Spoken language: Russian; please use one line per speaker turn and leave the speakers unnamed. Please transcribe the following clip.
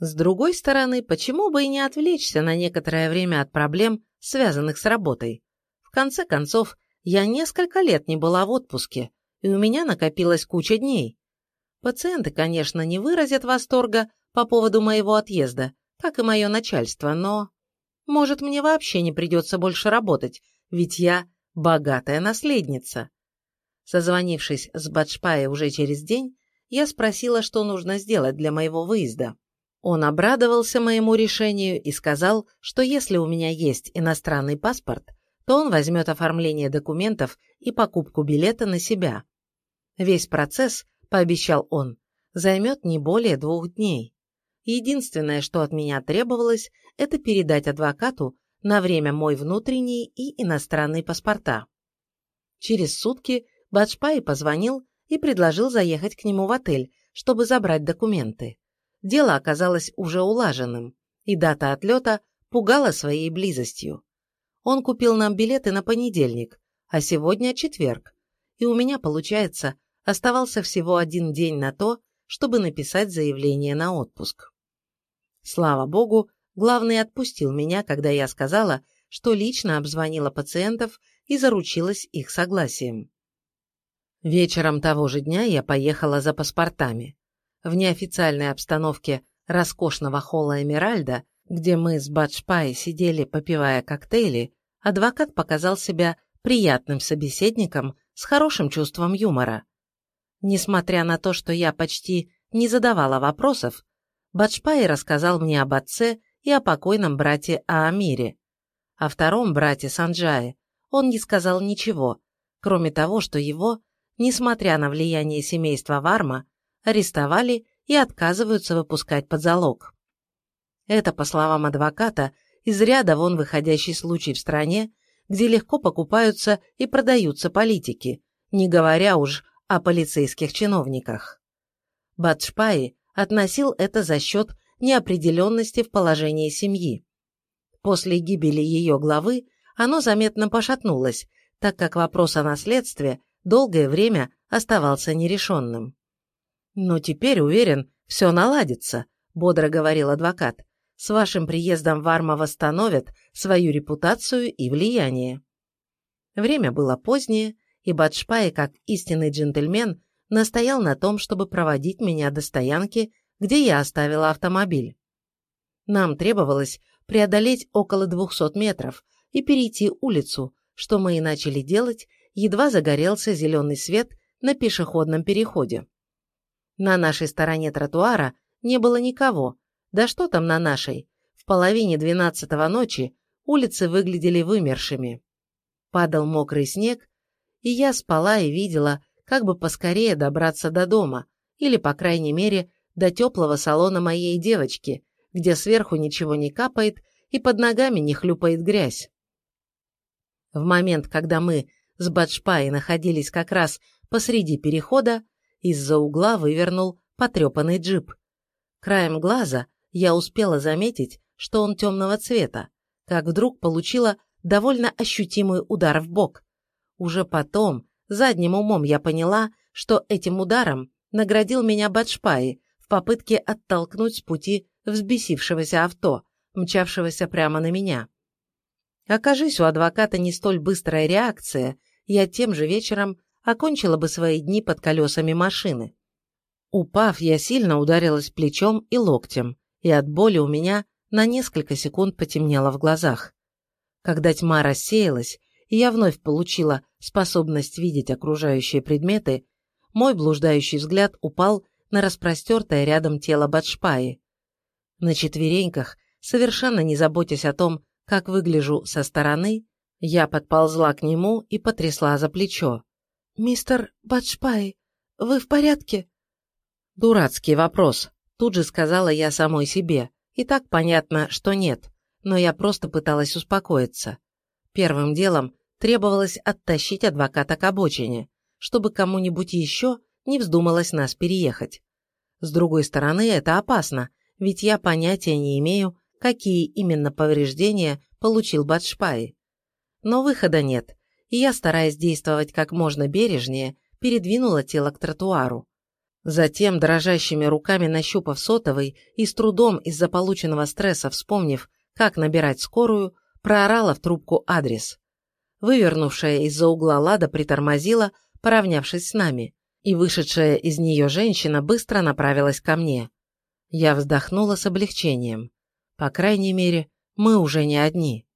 С другой стороны, почему бы и не отвлечься на некоторое время от проблем, связанных с работой? В конце концов, я несколько лет не была в отпуске, и у меня накопилась куча дней. Пациенты, конечно, не выразят восторга по поводу моего отъезда, как и мое начальство, но... Может, мне вообще не придется больше работать, ведь я богатая наследница. Созвонившись с Баджпаей уже через день, я спросила, что нужно сделать для моего выезда. Он обрадовался моему решению и сказал, что если у меня есть иностранный паспорт, то он возьмет оформление документов и покупку билета на себя. Весь процесс, пообещал он, займет не более двух дней. Единственное, что от меня требовалось, это передать адвокату на время мой внутренний и иностранный паспорта. Через сутки Баджпай позвонил и предложил заехать к нему в отель, чтобы забрать документы. Дело оказалось уже улаженным, и дата отлета пугала своей близостью. Он купил нам билеты на понедельник, а сегодня четверг, и у меня, получается, оставался всего один день на то, чтобы написать заявление на отпуск. Слава богу, главный отпустил меня, когда я сказала, что лично обзвонила пациентов и заручилась их согласием. Вечером того же дня я поехала за паспортами в неофициальной обстановке роскошного холла Эмеральда, где мы с Баджпай сидели, попивая коктейли, адвокат показал себя приятным собеседником с хорошим чувством юмора. Несмотря на то, что я почти не задавала вопросов, Баджпай рассказал мне об отце и о покойном брате Аамире. О втором брате Санджае он не сказал ничего, кроме того, что его, несмотря на влияние семейства Варма, арестовали и отказываются выпускать под залог. Это, по словам адвоката, из ряда вон выходящий случай в стране, где легко покупаются и продаются политики, не говоря уж о полицейских чиновниках. Бадшпаи относил это за счет неопределенности в положении семьи. После гибели ее главы оно заметно пошатнулось, так как вопрос о наследстве долгое время оставался нерешенным. «Но теперь, уверен, все наладится», – бодро говорил адвокат. «С вашим приездом Варма восстановят свою репутацию и влияние». Время было позднее, и Бадшпай, как истинный джентльмен, настоял на том, чтобы проводить меня до стоянки, где я оставила автомобиль. Нам требовалось преодолеть около 200 метров и перейти улицу, что мы и начали делать, едва загорелся зеленый свет на пешеходном переходе. На нашей стороне тротуара не было никого. Да что там на нашей? В половине двенадцатого ночи улицы выглядели вымершими. Падал мокрый снег, и я спала и видела, как бы поскорее добраться до дома, или, по крайней мере, до теплого салона моей девочки, где сверху ничего не капает и под ногами не хлюпает грязь. В момент, когда мы с Баджпай находились как раз посреди перехода, из-за угла вывернул потрепанный джип. Краем глаза я успела заметить, что он темного цвета, как вдруг получила довольно ощутимый удар в бок. Уже потом, задним умом я поняла, что этим ударом наградил меня Бадшпаи в попытке оттолкнуть с пути взбесившегося авто, мчавшегося прямо на меня. Окажись у адвоката не столь быстрая реакция, я тем же вечером окончила бы свои дни под колесами машины. Упав, я сильно ударилась плечом и локтем, и от боли у меня на несколько секунд потемнело в глазах. Когда тьма рассеялась, и я вновь получила способность видеть окружающие предметы, мой блуждающий взгляд упал на распростертое рядом тело Бадшпаи. На четвереньках, совершенно не заботясь о том, как выгляжу со стороны, я подползла к нему и потрясла за плечо. «Мистер Бадшпай, вы в порядке?» «Дурацкий вопрос», – тут же сказала я самой себе. И так понятно, что нет, но я просто пыталась успокоиться. Первым делом требовалось оттащить адвоката к обочине, чтобы кому-нибудь еще не вздумалось нас переехать. С другой стороны, это опасно, ведь я понятия не имею, какие именно повреждения получил Бадшпай. Но выхода нет, и я, стараясь действовать как можно бережнее, передвинула тело к тротуару. Затем, дрожащими руками нащупав сотовый и с трудом из-за полученного стресса вспомнив, как набирать скорую, проорала в трубку адрес. Вывернувшая из-за угла Лада притормозила, поравнявшись с нами, и вышедшая из нее женщина быстро направилась ко мне. Я вздохнула с облегчением. По крайней мере, мы уже не одни.